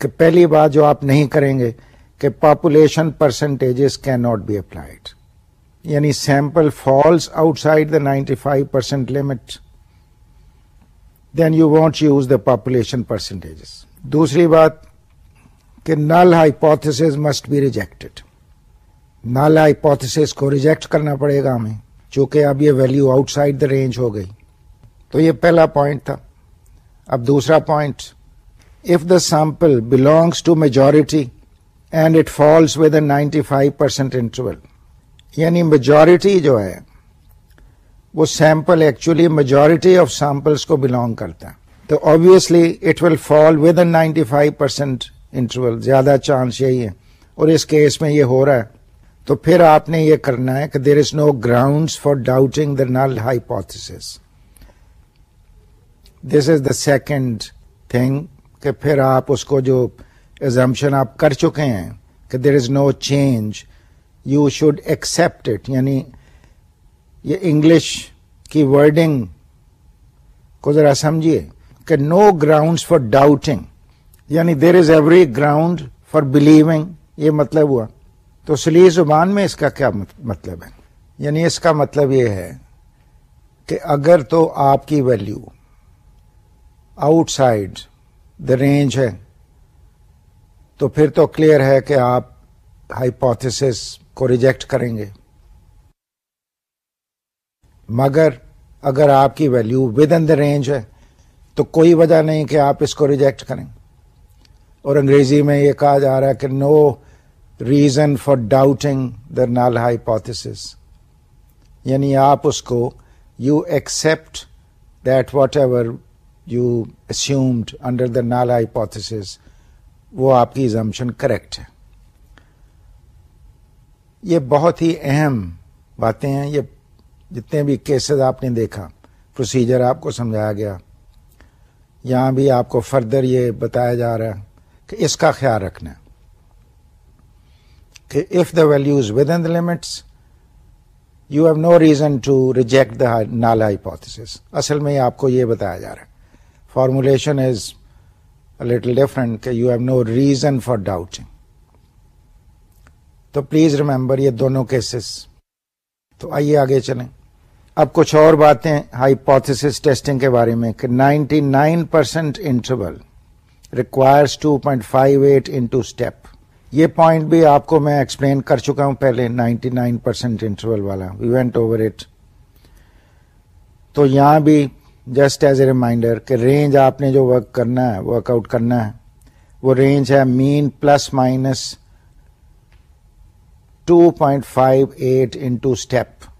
کہ پہلی بات جو آپ نہیں کریں گے کہ population percentages can not be applied یعنی sample falls outside the ninety five percent limit then you want use the population percentages دوسری بات کہ null hypothesis must be rejected null hypothesis کو ریجیکٹ کرنا پڑے گا ہمیں، چونکہ اب یہ value outside the range ہو گئی۔ تو یہ پہلا پوائنٹ تھا۔ اب دوسرا point if the sample belongs to majority and it falls with a ninety five percent interval یعنی میجورٹی جو ہے وہ sample actually majority of samples کو بلونگ کرتا ہے. تو basically it will fall within ninety five percent interval زیادہ chance یہی ہے. اور اس کیس میں یہ ہو رہا ہے. تو پھر آپ نے یہ کرنا ہے کہ there is no ground for doubting the null hypothesis this is the second thing کہ پھر آپ اس کو جو ایزمپشن آپ کر چکے ہیں، کہ there is no change you should accept it یعنی یہ انگلش کی ورڈنگ کو ذرا سمجھیے کہ نو گراؤنڈ فار ڈاؤٹنگ یعنی there is every ground for believing یہ مطلب ہوا۔ تو سلی زبان میں اس کا کیا مطلب ہے؟ یعنی اس کا مطلب یہ ہے کہ اگر تو آپ کی value outside the range ہے، تو پھر تو کلیئر ہے کہ آپ ہائیپوتھس کو ریجیکٹ کریں گے۔ مگر اگر آپ کی value within the range ہے، تو کوئی وجہ نہیں کہ آپ اس کو ریجیکٹ کریں۔ اور انگریزی میں یہ کہا جا رہا ہے کہ no reason for doubting the null hypothesis یعنی آپ اس کو you accept that whatever you assumed under the null hypothesis وہ آپ کی ایزمپشن کریکٹ ہے۔ یہ بہت ہی اہم باتیں ہیں، یہ جتنے بھی کیسز آپ نے دیکھا پروسیجر آپ کو سمجھایا گیا۔ یہاں بھی آپ کو فردر یہ بتایا جا رہا ہے کہ اس کا خیال رکھنا ہے کہ if the values within the limits you have no reason to reject the null hypothesis اصل میں آپ کو یہ بتایا جا رہا ہے۔ فارمولیشن از لٹل ڈفرنٹ کہ you have no reason for doubting تو پلیز ریمبر یہ دونوں کیسز تو آئیے آگے چلیں۔ اب کچھ اور باتیں ہائیپوتھس ٹیسٹنگ کے بارے میں کہ ninety nine percent interval requires two point five eight into step یہ پوائنٹ بھی آپ کو میں ایکسپلین کر چکا ہوں پہلے نائنٹی نائن پرسینٹ انٹرول والا. وی وینٹ اوور اٹ تو یہاں بھی جسٹ ایز اے ریمائنڈر کہ رینج آپ نے جو ورک کرنا ہے ورک آؤٹ کرنا ہے، وہ رینج ہے mean plus minus two point five eight into step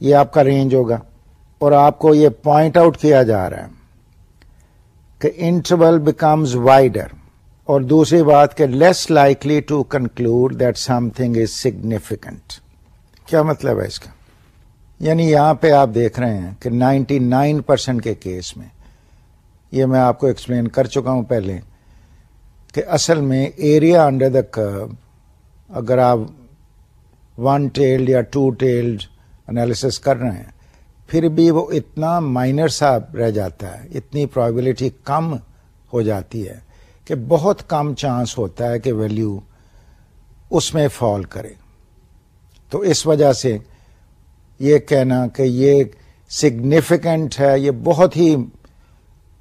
یہ آپ کا رینج ہوگا اور آپ کو یہ پوائنٹ آؤٹ کیا جا رہا ہے کہ انٹرول بیکمز وائڈر اور دوسری بات کہ less likely to conclude that something is significant کیا مطلب ہے اس کا؟ یعنی یہاں پہ آپ دیکھ رہے ہیں کہ نائنٹی نائن پرسینٹ کے کیس میں یہ میں آپ کو ایکسپلین کر چکا ہوں پہلے کہ اصل میں ایریا انڈر دا کرو اگر آپ ون ٹیلڈ یا ٹو ٹیلڈ انالیس کر رہے ہیں، پھر بھی وہ اتنا مائنر سا رہ جاتا ہے، اتنی پرابلٹی کم ہو جاتی ہے کہ بہت کم چانس ہوتا ہے کہ ویلو اس میں فال کرے۔ تو اس وجہ سے یہ کہنا کہ یہ سگنیفیکنٹ ہے، یہ بہت ہی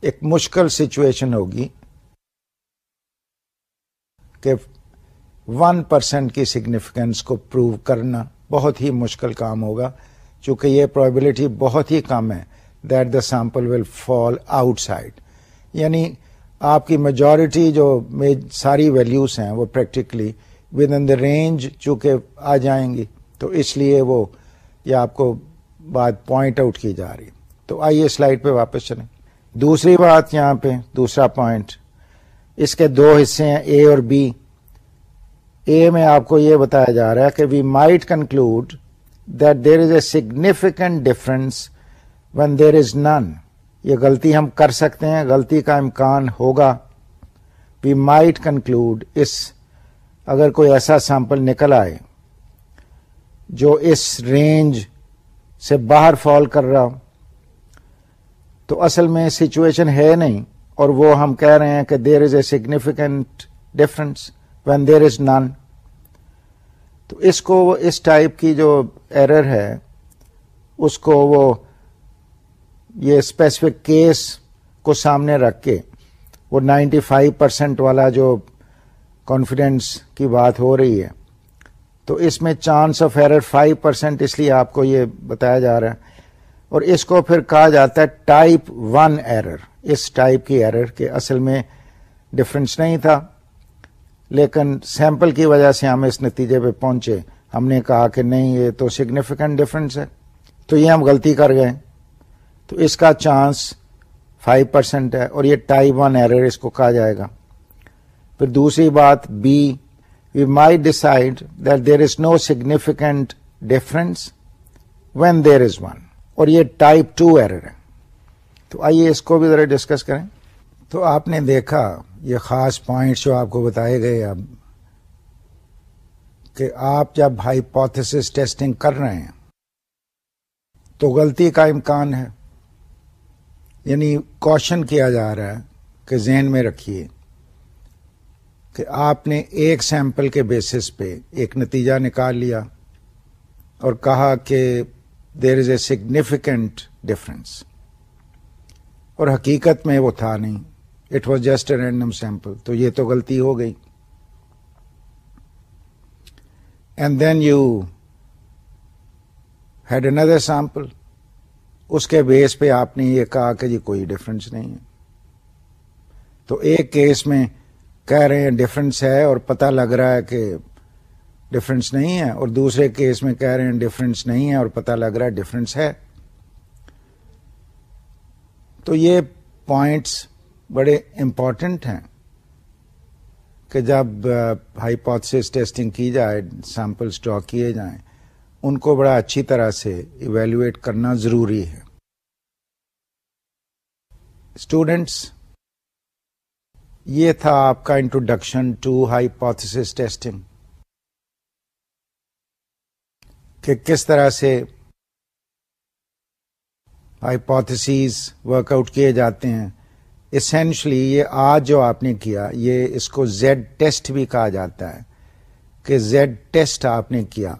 ایک مشکل سچویشن ہوگی کہ ون پرسینٹ کی سگنیفیکینس کو پروو کرنا۔ بہت ہی مشکل کام ہوگا، چونکہ یہ پرابلٹی بہت ہی کم ہے that the sample will fall outside یعنی آپ کی میجورٹی جو ساری ویلیوز ہیں وہ practically within the range چونکہ آ جائیں گی، تو اس لیے وہ یہ آپ کو بات پوائنٹ آؤٹ کی جا رہی۔ تو آئیے سلائڈ پہ واپس چلیں۔ دوسری بات یہاں پہ، دوسرا پوائنٹ اس کے دو حصے ہیں اے اور بی اے میں آپ کو یہ بتایا جا رہا ہے کہ we might conclude that there is a significant difference when there is none یہ غلطی ہم کر سکتے ہیں، غلطی کا امکان ہوگا۔ وی مائٹ کنکلوڈ اس، اگر کوئی ایسا سیمپل نکل آئے جو اس رینج سے باہر فال کر رہا ہو، تو اصل میں سچویشن ہے نہیں، اور وہ ہم کہہ رہے ہیں کہ there is a significant difference when there is none تو اس کو اس ٹائپ کی جو ایرر ہے، اس کو وہ یہ اسپیسیفک کیس کو سامنے رکھ کے وہ نائنٹی فائیو پرسینٹ والا جو کانفیڈینس کی بات ہو رہی ہے، تو اس میں chance of error five percent اس لیے آپ کو یہ بتایا جا رہا ہے۔ اور اس کو پھر کہا جاتا ہے ٹائپ ون ایرر اس ٹائپ کی ایرر کے اصل میں ڈفرینس نہیں تھا۔ لیکن سیمپل کی وجہ سے ہم اس نتیجے پہ پہنچے۔ ہم نے کہا کہ نہیں، یہ تو سگنیفیکینٹ ڈفرینس ہے۔ تو یہ ہم غلطی کر گئے۔ تو اس کا چانس فائیو پرسینٹ ہے اور یہ ٹائپ ون ایرر اس کو کہا جائے گا۔ پھر دوسری بات be we may decide that there is no significant difference when there is one اور یہ ٹائپ ٹو ایرر ہے۔ تو آئیے اس کو بھی ذرا ڈسکس کریں۔ تو آپ نے دیکھا، یہ خاص پوائنٹس جو آپ کو بتائے گئے اب، کہ آپ جب ہائیپوتھس ٹیسٹنگ کر رہے ہیں، تو غلطی کا امکان ہے۔ یعنی کوشچن کیا جا رہا ہے کہ ذہن میں رکھیے کہ آپ نے ایک سیمپل کے بیسس پہ ایک نتیجہ نکال لیا اور کہا کہ there is a significant difference اور حقیقت میں وہ تھا نہیں۔ It was just a random sample تو یہ تو غلطی ہو گئی۔ And then you had another sample اس کے بیس پہ آپ نے یہ کہا کہ جی کوئی ڈفرنس نہیں ہے۔ تو ایک کیس میں کہہ رہے ہیں ڈفرنس ہے اور پتہ لگ رہا ہے کہ ڈفرنس نہیں ہے اور دوسرے کیس میں کہہ رہے ہیں ڈفرنس نہیں ہے اور پتہ لگ رہا ہے ڈفرنس ہے۔ تو یہ پوائنٹس بڑے امپورٹنٹ ہیں کہ جب ہائیپوتھس ٹیسٹنگ کی جائے سیمپل اسٹاک کیے جائیں، ان کو بڑا اچھی طرح سے ایویلویٹ کرنا ضروری ہے۔ اسٹوڈینٹس یہ تھا آپ کا انٹروڈکشن ٹو ہائیپوتھس ٹیسٹنگ کہ کس طرح سے ہائیپوتھسیز ورک آؤٹ کیے جاتے ہیں۔ اسینشلی یہ آج جو آپ نے کیا، یہ اس کو زیڈ ٹیسٹ بھی کہا جاتا ہے کہ زیڈ ٹیسٹ آپ نے کیا۔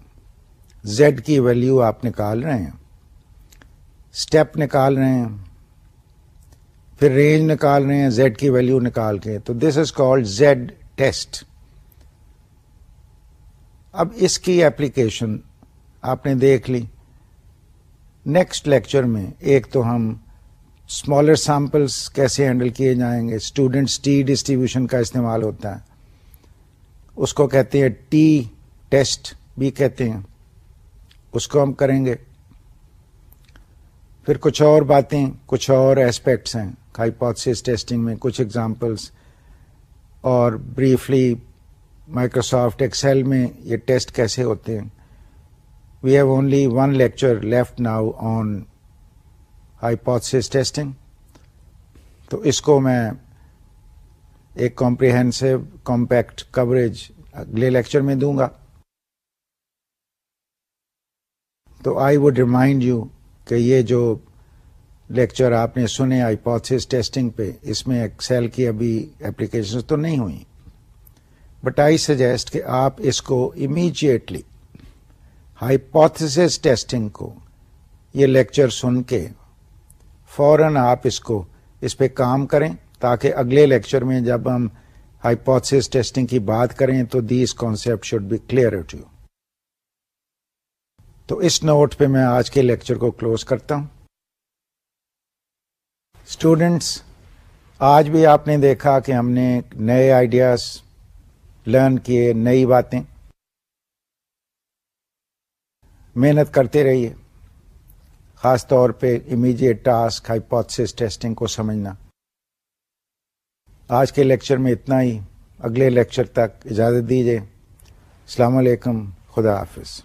زیڈ کی ویلیو آپ نکال رہے ہیں۔ اسٹیپ نکال رہے ہیں۔ پھر رینج نکال رہے ہیں، زیڈ کی ویلیو نکال کے۔ تو this is called Z test. اب اس کی ایپلیکیشن آپ نے دیکھ لی۔ نیکسٹ لیکچر میں ایک تو ہم اسمالر سیمپلس کیسے ہینڈل کیے جائیں گے اسٹوڈینٹس ٹی ڈسٹریبیوشن کا استعمال ہوتا ہے اس کو کہتے ہیں ٹی ٹیسٹ بھی کہتے ہیں اس کو ہم کریں گے پھر کچھ اور باتیں کچھ اور ایسپیکٹس ہیں ہائیپوتھس ٹیسٹنگ میں کچھ ایگزامپلس اور بریفلی مائکروسافٹ ایکسل میں یہ ٹیسٹ کیسے ہوتے ہیں we have only one lecture left now on hypothesis testing تو اس کو میں ایک کمپریہنسو کمپیکٹ کوریج اگلے لیکچر میں دوں گا. تو آئی وڈ ریمائنڈ یو کہ یہ جو لیکچر آپ نے سنے ہائیپوتھس ٹیسٹنگ پہ، اس میں ایکسل کی ابھی اپلیکیشن تو نہیں ہوئی. بٹ آئی سجیسٹ کہ آپ اس کو امیجیٹلی ہائیپوتھس ٹیسٹنگ کو یہ لیکچر سن کے فوراً آپ اس کو اس پہ کام کریں تاکہ اگلے لیکچر میں جب ہم ہائیپوتھس ٹیسٹنگ کی بات کریں تو these concept should be clear to you. تو اس نوٹ پہ میں آج کے لیکچر کو کلوز کرتا ہوں۔ اسٹوڈینٹس آج بھی آپ نے دیکھا کہ ہم نے نئے آئیڈیاز، لرن کیے نئی باتیں۔ محنت کرتے رہیے۔ خاص طور پہ امیجیٹ ٹاسک ہائپوتھسس ٹیسٹنگ کو سمجھنا۔ آج کے لیکچر میں اتنا ہی۔ اگلے لیکچر تک اجازت دیجیے السلام علیکم، خدا حافظ۔